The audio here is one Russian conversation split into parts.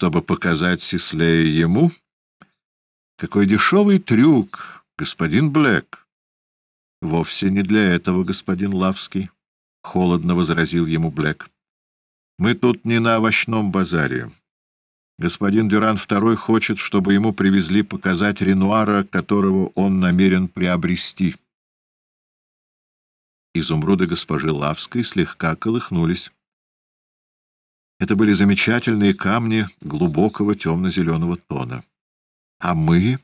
чтобы показать Сислея ему? Какой дешевый трюк, господин Блэк! — Вовсе не для этого, господин Лавский, — холодно возразил ему Блэк. — Мы тут не на овощном базаре. Господин Дюран II хочет, чтобы ему привезли показать Ренуара, которого он намерен приобрести. Изумруды госпожи Лавской слегка колыхнулись. Это были замечательные камни глубокого темно-зеленого тона. — А мы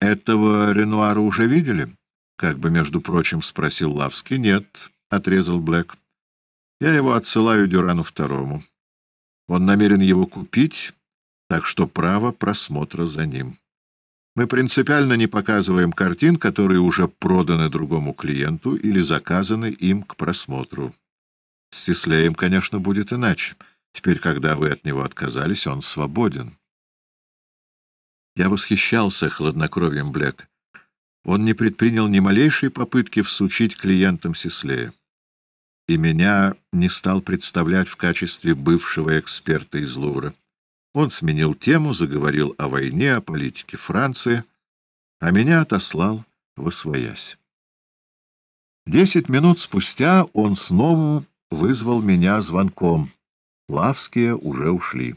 этого Ренуара уже видели? — как бы, между прочим, спросил Лавский. — Нет, — отрезал Блэк. — Я его отсылаю Дюрану второму. Он намерен его купить так что право просмотра за ним. Мы принципиально не показываем картин, которые уже проданы другому клиенту или заказаны им к просмотру. С Сислеем, конечно, будет иначе. Теперь, когда вы от него отказались, он свободен. Я восхищался хладнокровием Блэка. Он не предпринял ни малейшей попытки всучить клиентам Сислея. И меня не стал представлять в качестве бывшего эксперта из Лувра. Он сменил тему, заговорил о войне, о политике Франции, а меня отослал в освоясь. Десять минут спустя он снова вызвал меня звонком. Лавские уже ушли.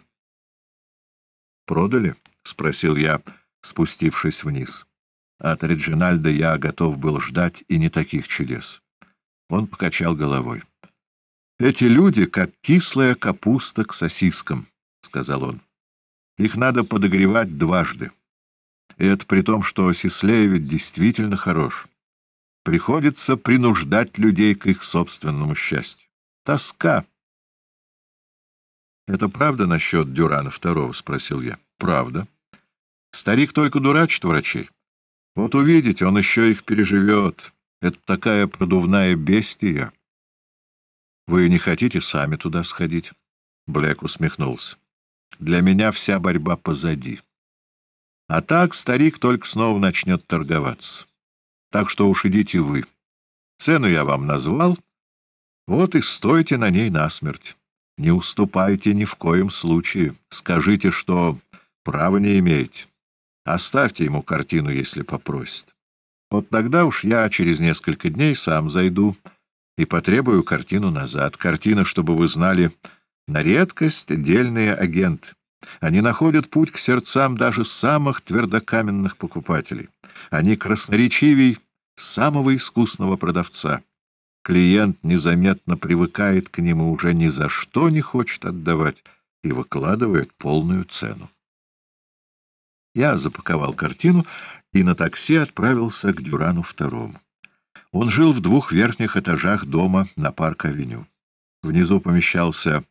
«Продали?» — спросил я, спустившись вниз. От Реджинальда я готов был ждать и не таких чудес. Он покачал головой. «Эти люди, как кислая капуста к сосискам», — сказал он. Их надо подогревать дважды. И это при том, что Сислеевич действительно хорош. Приходится принуждать людей к их собственному счастью. Тоска. — Это правда насчет Дюрана второго? — спросил я. — Правда. Старик только дурачит врачей. Вот увидите, он еще их переживет. Это такая продувная бестия. — Вы не хотите сами туда сходить? Блэк усмехнулся. Для меня вся борьба позади. А так старик только снова начнет торговаться. Так что уж идите вы. Цену я вам назвал, вот и стойте на ней насмерть. Не уступайте ни в коем случае. Скажите, что права не имеете. Оставьте ему картину, если попросит. Вот тогда уж я через несколько дней сам зайду и потребую картину назад. Картина, чтобы вы знали, на редкость дельные агенты. Они находят путь к сердцам даже самых твердокаменных покупателей. Они красноречивей самого искусного продавца. Клиент незаметно привыкает к нему, уже ни за что не хочет отдавать и выкладывает полную цену. Я запаковал картину и на такси отправился к Дюрану второму. Он жил в двух верхних этажах дома на Парк-авеню. Внизу помещался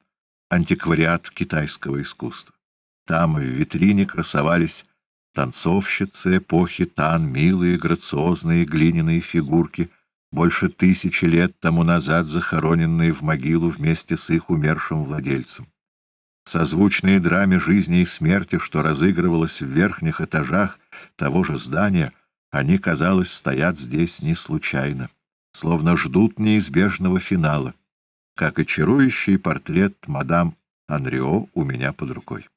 антиквариат китайского искусства. Там в витрине красовались танцовщицы эпохи Тан, милые, грациозные глиняные фигурки, больше тысячи лет тому назад захороненные в могилу вместе с их умершим владельцем. Созвучные драме жизни и смерти, что разыгрывалось в верхних этажах того же здания, они, казалось, стоят здесь не случайно, словно ждут неизбежного финала как и чарующий портрет мадам Анрио у меня под рукой.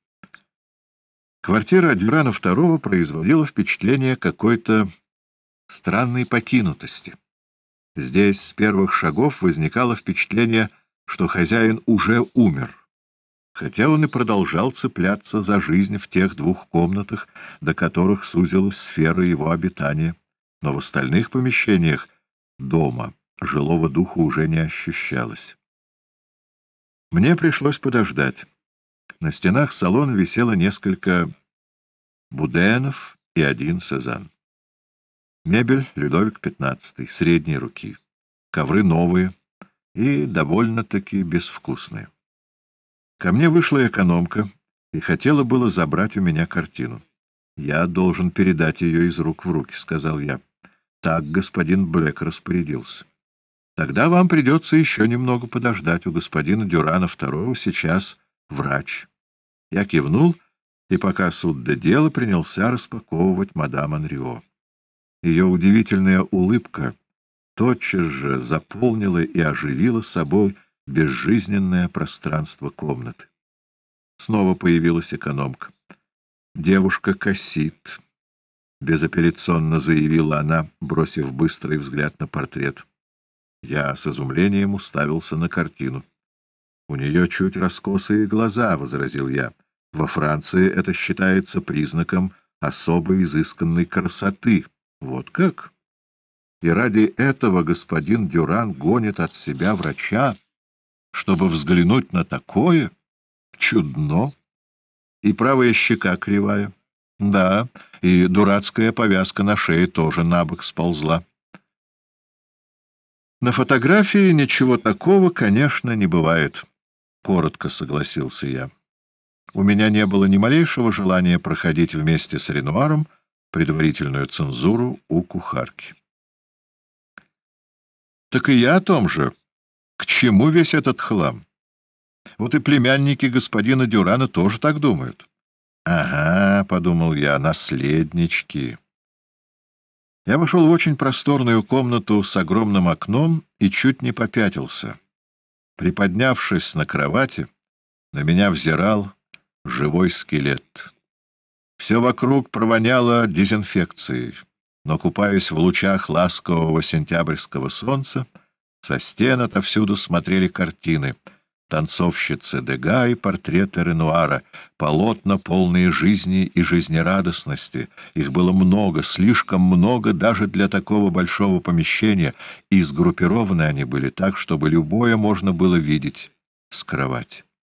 Квартира Дюрана II производила впечатление какой-то странной покинутости. Здесь с первых шагов возникало впечатление, что хозяин уже умер, хотя он и продолжал цепляться за жизнь в тех двух комнатах, до которых сузилась сфера его обитания, но в остальных помещениях дома жилого духа уже не ощущалось. Мне пришлось подождать. На стенах салона висело несколько буденов и один сезанн. Мебель Людовик XV, средней руки. Ковры новые и довольно-таки безвкусные. Ко мне вышла экономка и хотела было забрать у меня картину. «Я должен передать ее из рук в руки», — сказал я. Так господин Блэк распорядился. Тогда вам придется еще немного подождать. У господина Дюрана второго сейчас врач. Я кивнул, и пока суд до дела принялся распаковывать мадам Анрио. Ее удивительная улыбка тотчас же заполнила и оживила собой безжизненное пространство комнаты. Снова появилась экономка. «Девушка косит», — безапелляционно заявила она, бросив быстрый взгляд на портрет. Я с изумлением уставился на картину. «У нее чуть раскосые глаза», — возразил я. «Во Франции это считается признаком особо изысканной красоты. Вот как?» И ради этого господин Дюран гонит от себя врача, чтобы взглянуть на такое? Чудно. И правая щека кривая. Да, и дурацкая повязка на шее тоже набок сползла. На фотографии ничего такого, конечно, не бывает, — коротко согласился я. У меня не было ни малейшего желания проходить вместе с Ренуаром предварительную цензуру у кухарки. Так и я о том же. К чему весь этот хлам? Вот и племянники господина Дюрана тоже так думают. Ага, — подумал я, — наследнички. Я вошел в очень просторную комнату с огромным окном и чуть не попятился. Приподнявшись на кровати, на меня взирал живой скелет. Все вокруг провоняло дезинфекцией, но, купаясь в лучах ласкового сентябрьского солнца, со стен отовсюду смотрели картины — танцовщицы Дега и портреты Ренуара, полотна, полные жизни и жизнерадостности. Их было много, слишком много даже для такого большого помещения, и сгруппированы они были так, чтобы любое можно было видеть с кровати.